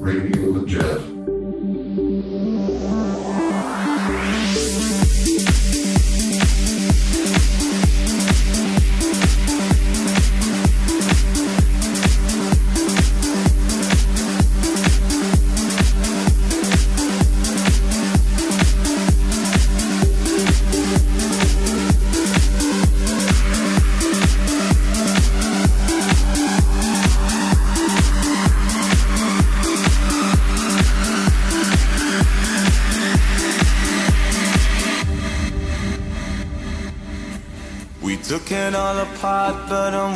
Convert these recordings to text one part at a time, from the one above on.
Radio Legit.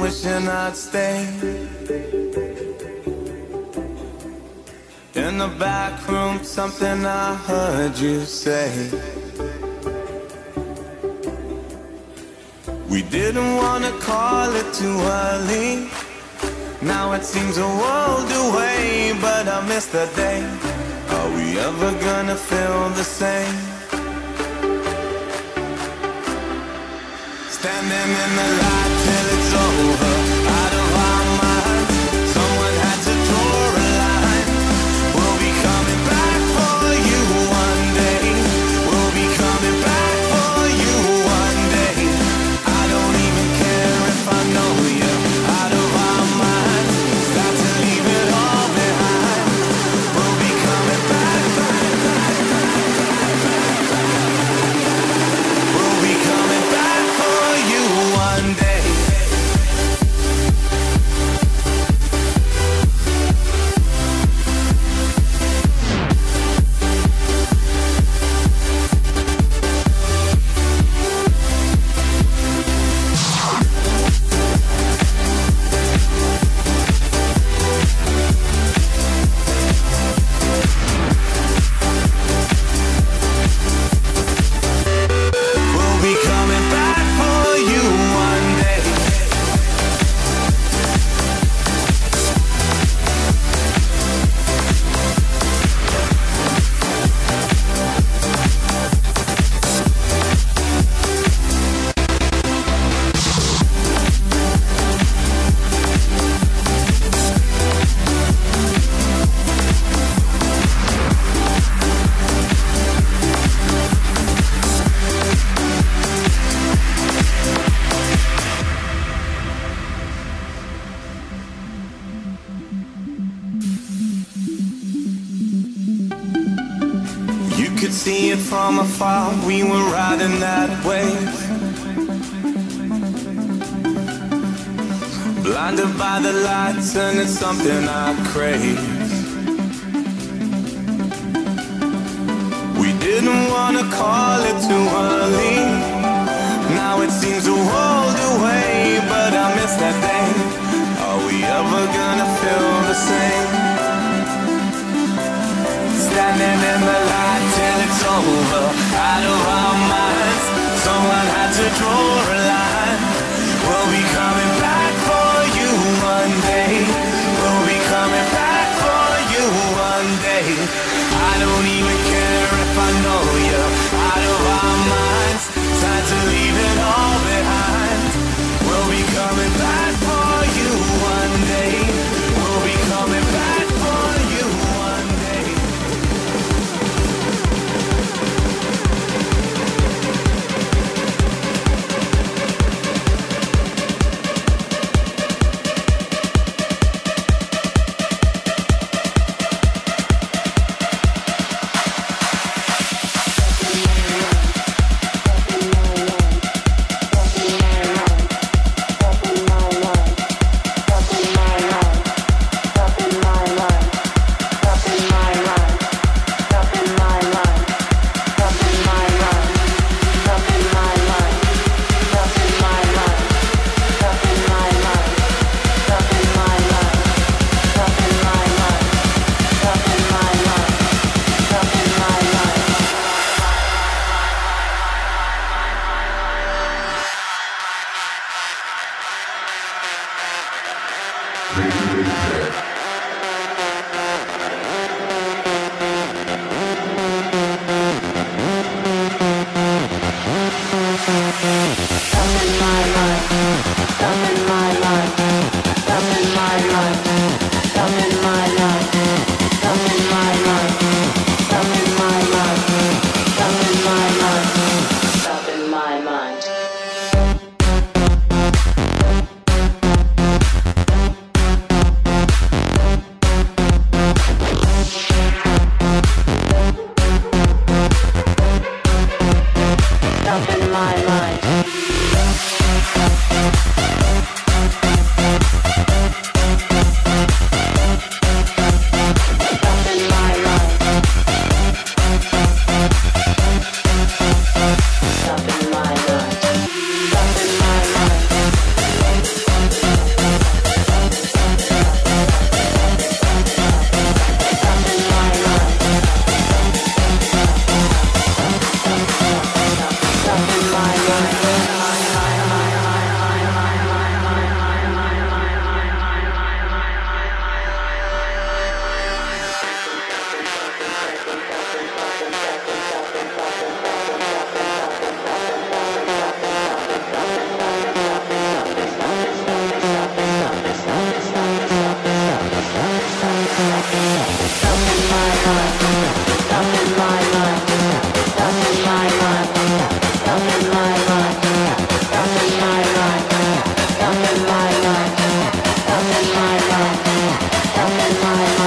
Wishing I'd stay. In the back room, something I heard you say. We didn't wanna call it too early. Now it seems a world away, but I miss the day. Are we ever gonna feel the same? Standing in the light and it's something I crave. We didn't wanna call it too early. Now it seems a world away, but I miss that day. Are we ever gonna feel the same? Standing in the light till it's over, out of our minds. Someone had to draw a line. We'll be coming one day. We'll be coming back for you one day. I don't even care if I know you my mind.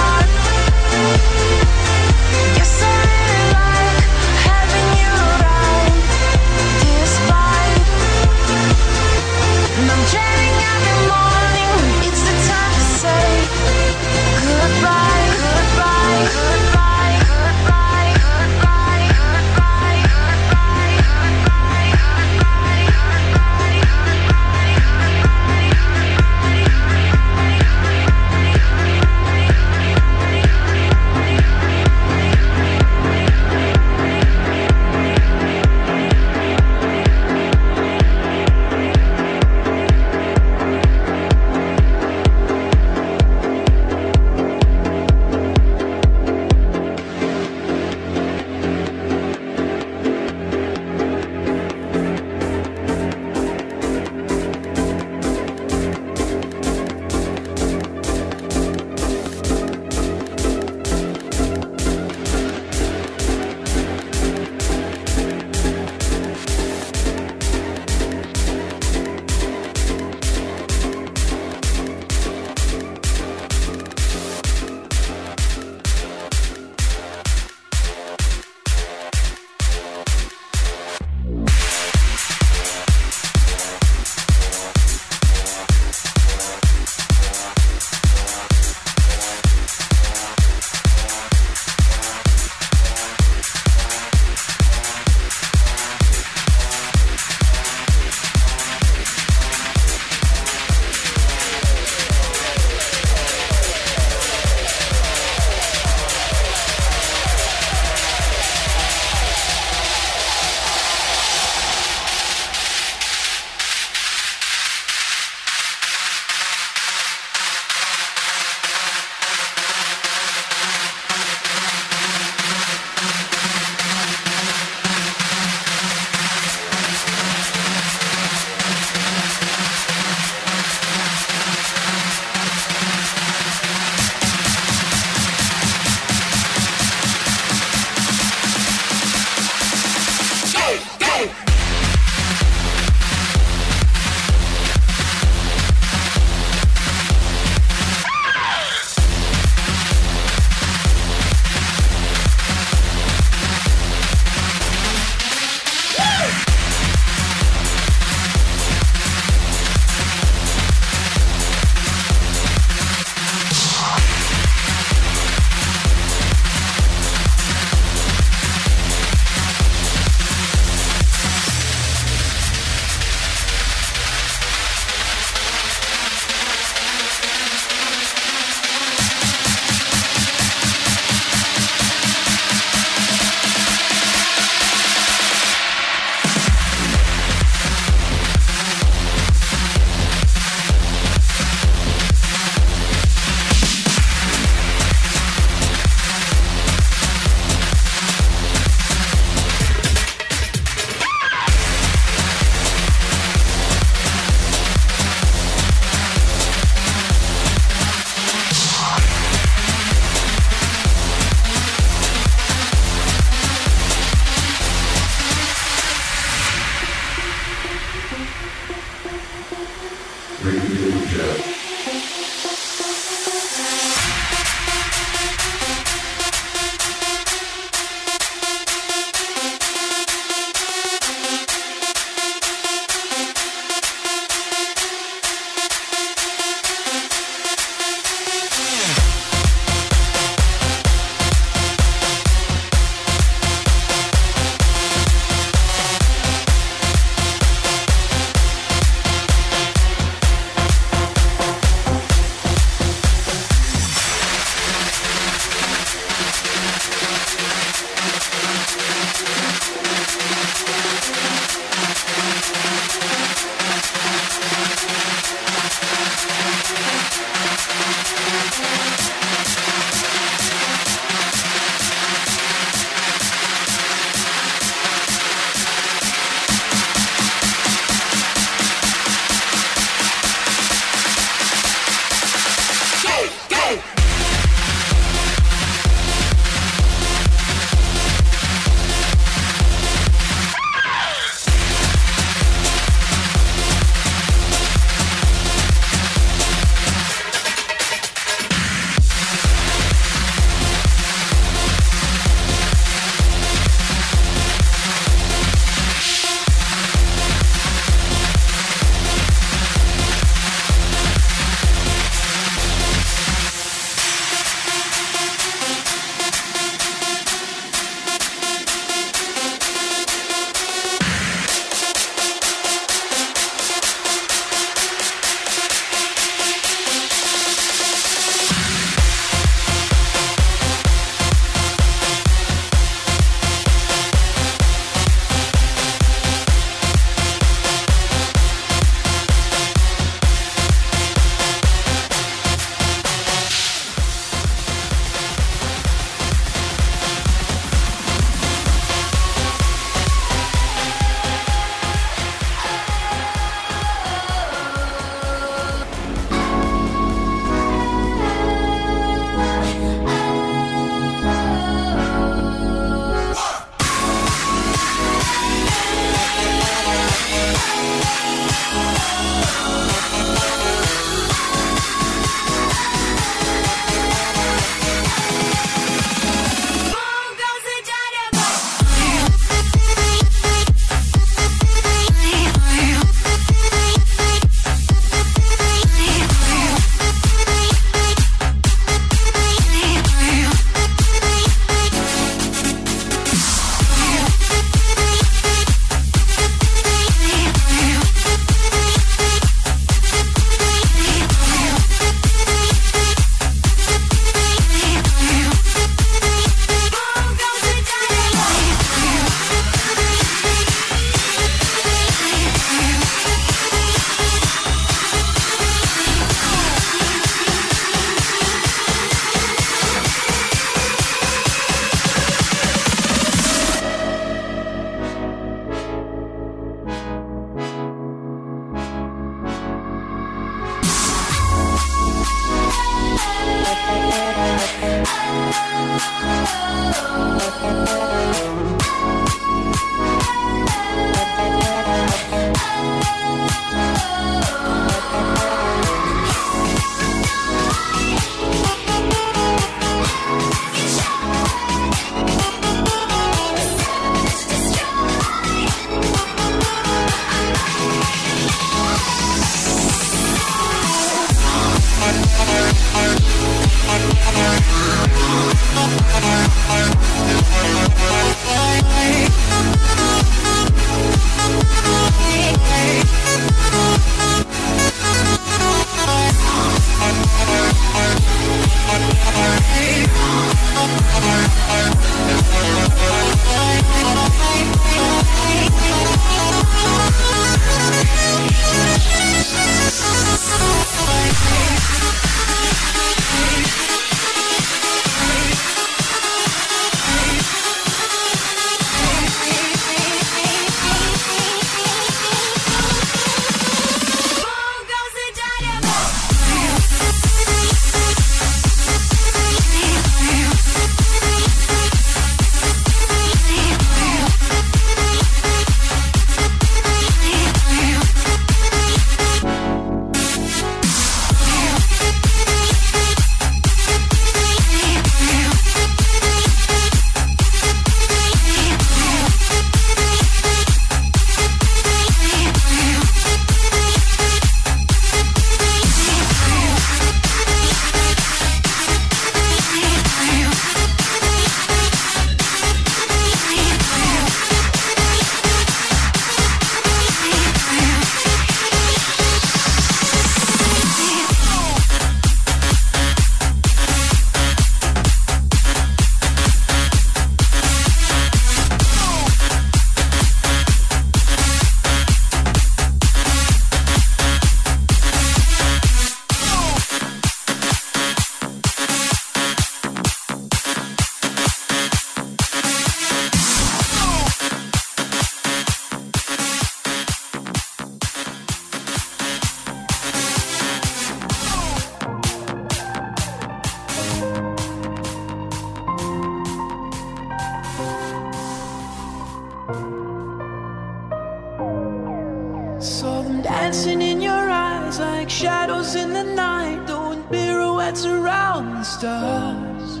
Saw them dancing in your eyes like shadows in the night, doing pirouettes around the stars.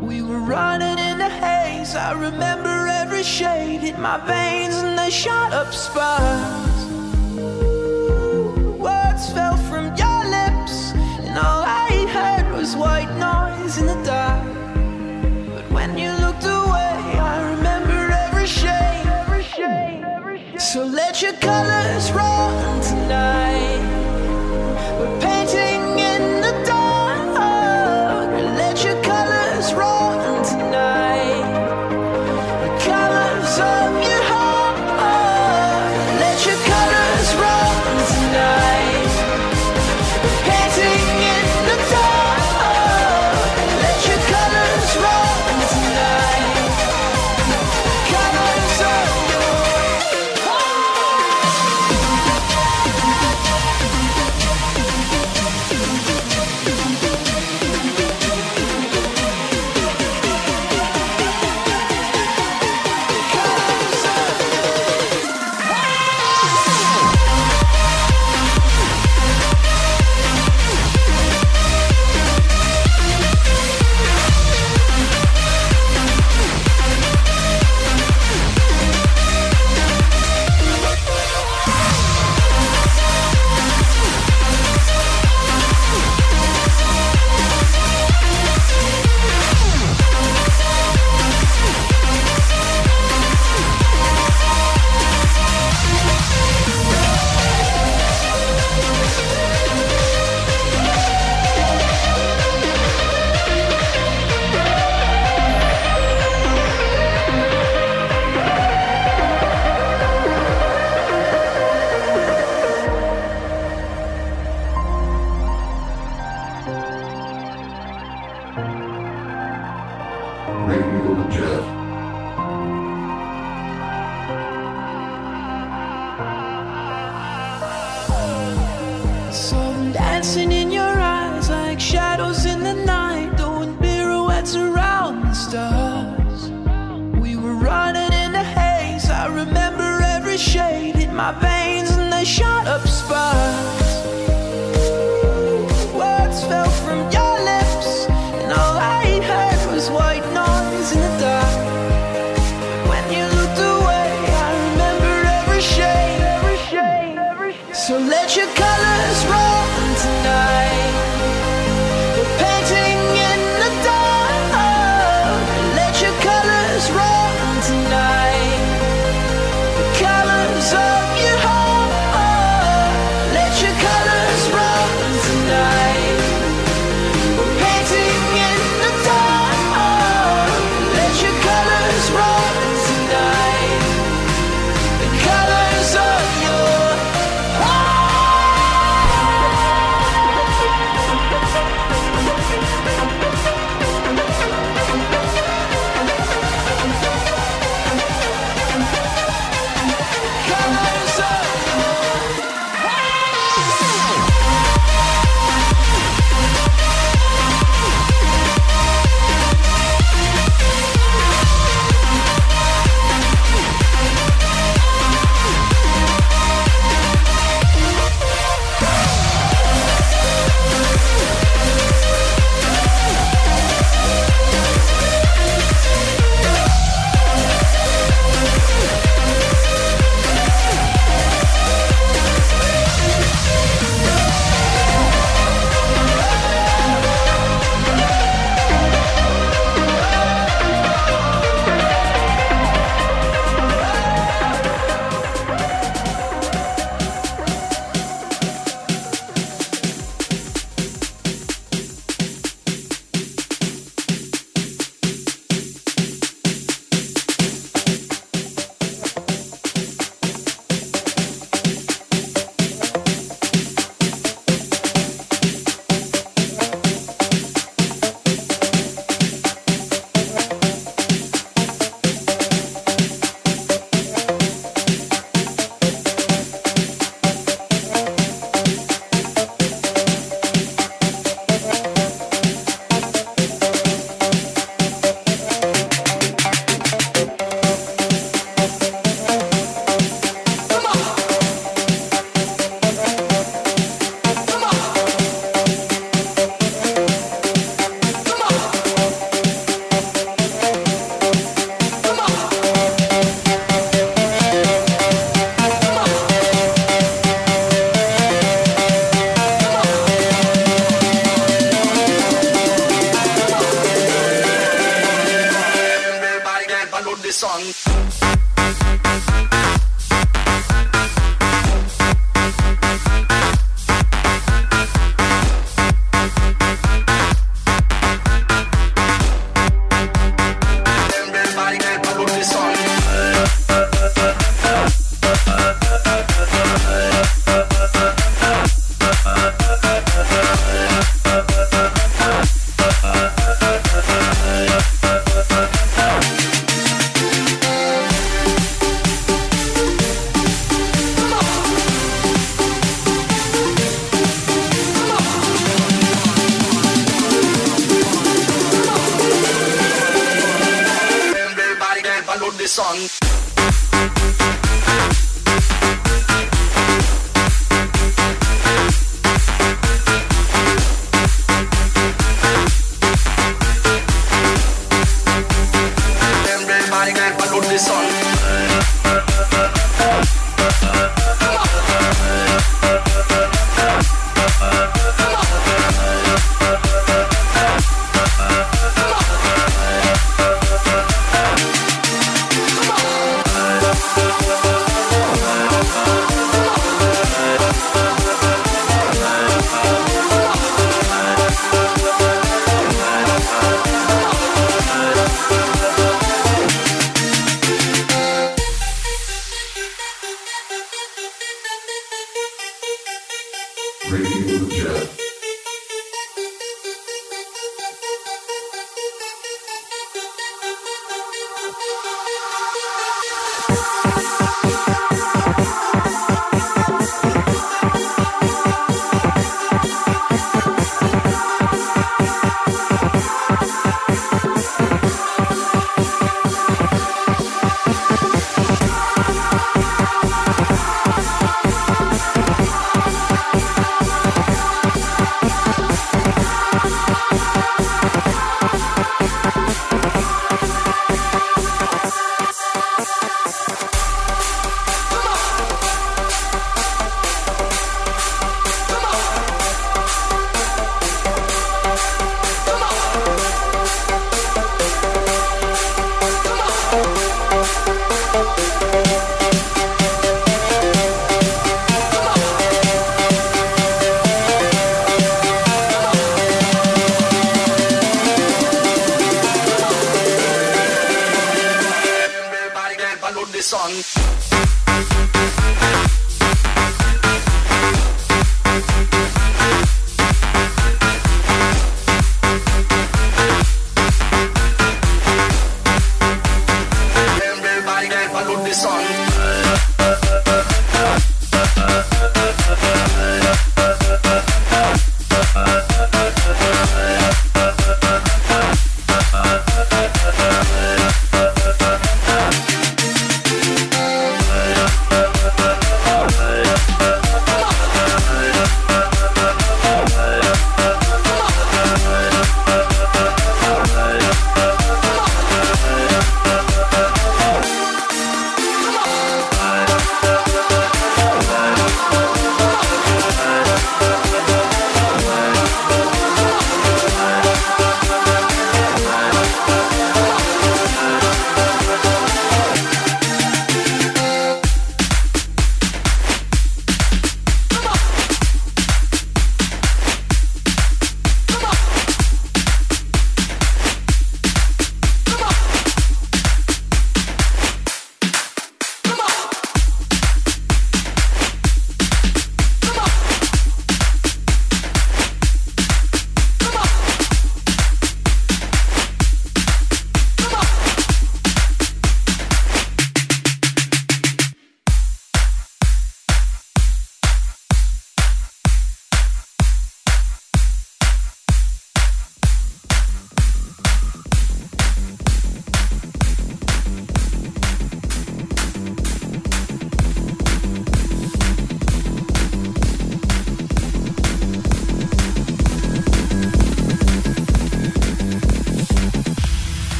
We were running in the haze. I remember every shade in my veins, and they shot up sparks. Words fell from your lips, and all I heard was white noise in the dark. your colors run tonight. Radio Jeff. dancing in your eyes like shadows in the night, doing pirouettes around the stars. We were running in the haze. I remember every shade in my veins, and they shot up sparks. upload this on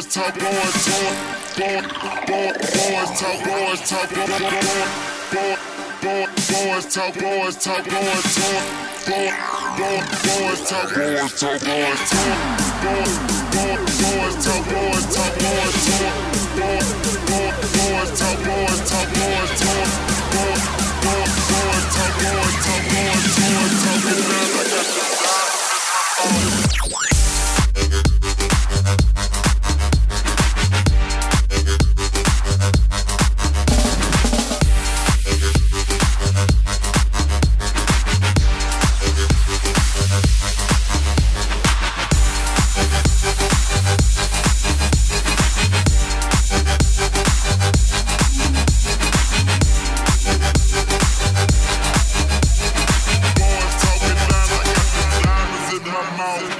boys talk, boys talk, boy, boy, boys talk, boys talk, boy, boy, boy, boys talk, boys talk, boys talk, boy, boy, boys talk, boys talk, boys talk, boy, boy, boys talk, boys talk, boys talk, boy, boy, boys talk, boys talk, boys talk, boy, boy, boys talk, boys talk, boys talk, boys talk, boys talk. Hollywood.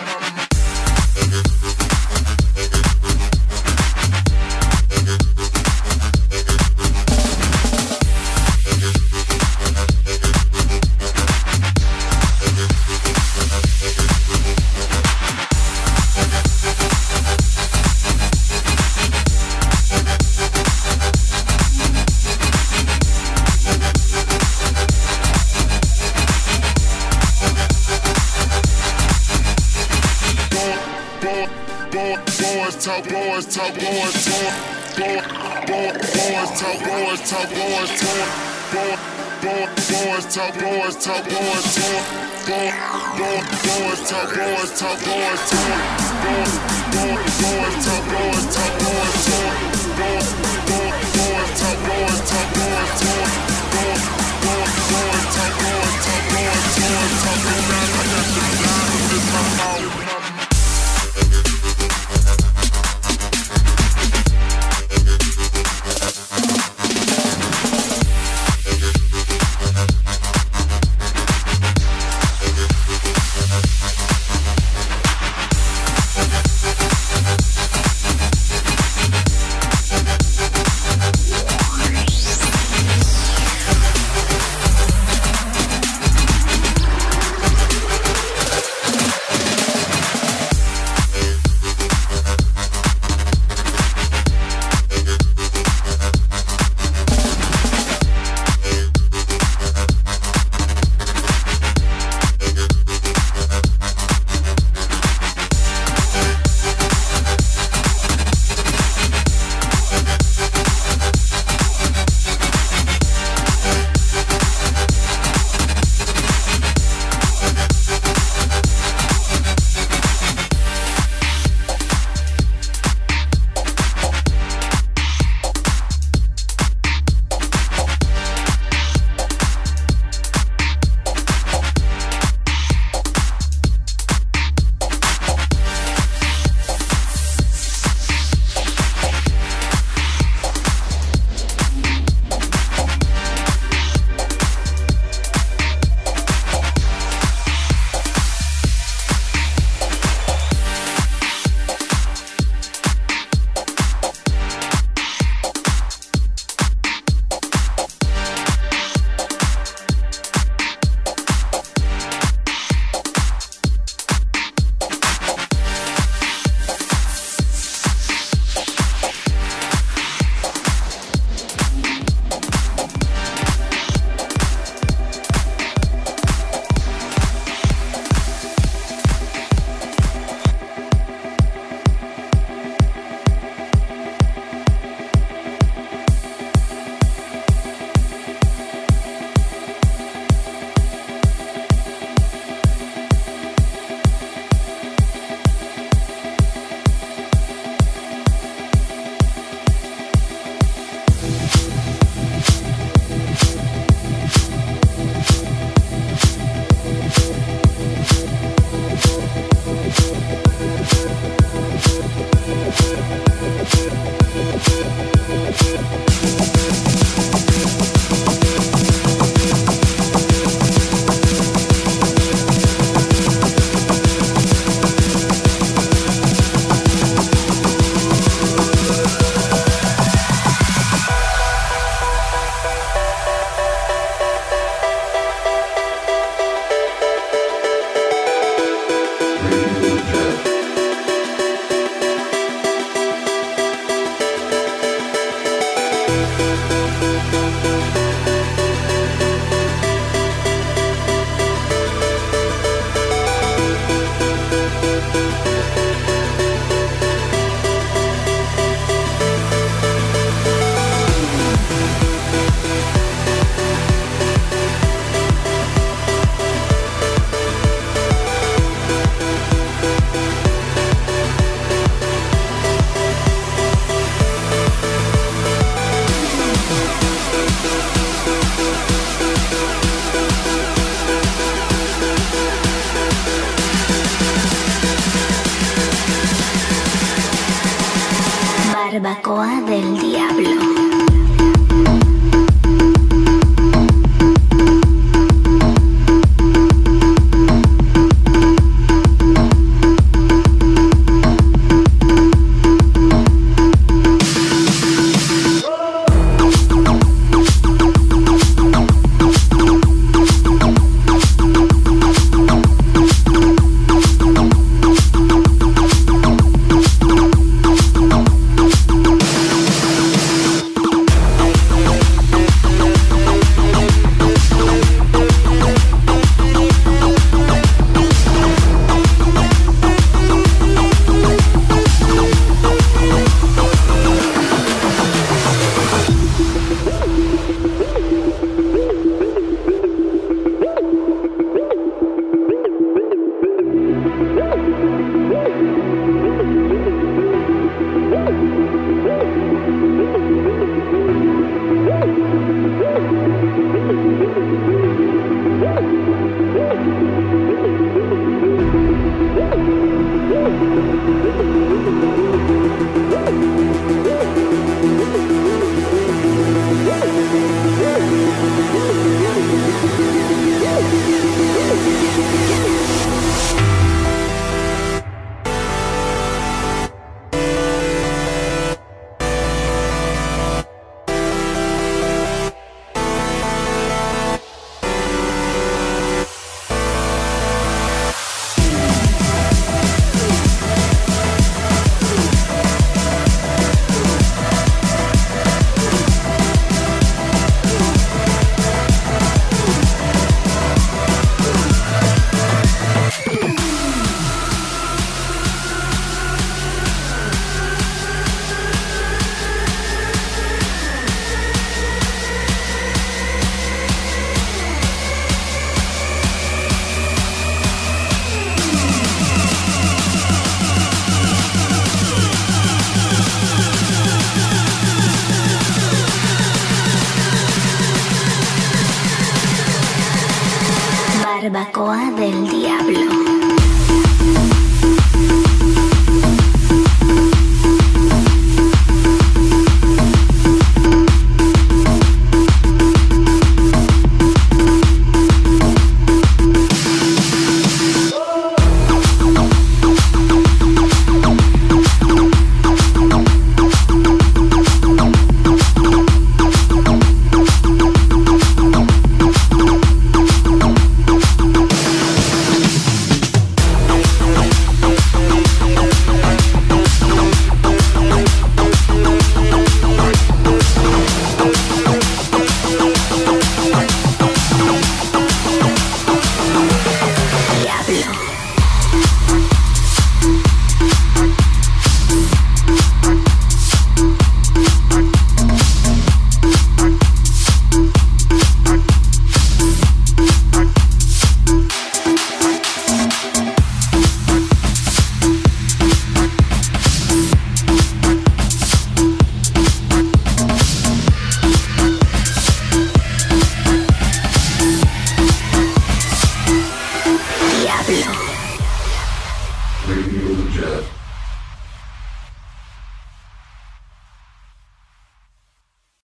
Talk, boys talk, boys talk. Boys talk, boys talk, boys talk. Boys talk, boys talk, boys talk. Boys talk, boys talk, boys talk. Boys talk, boys talk, boys talk. Boys talk, boys talk, boys talk. Boys talk, boys talk, boys talk. Talking loud like I got diamonds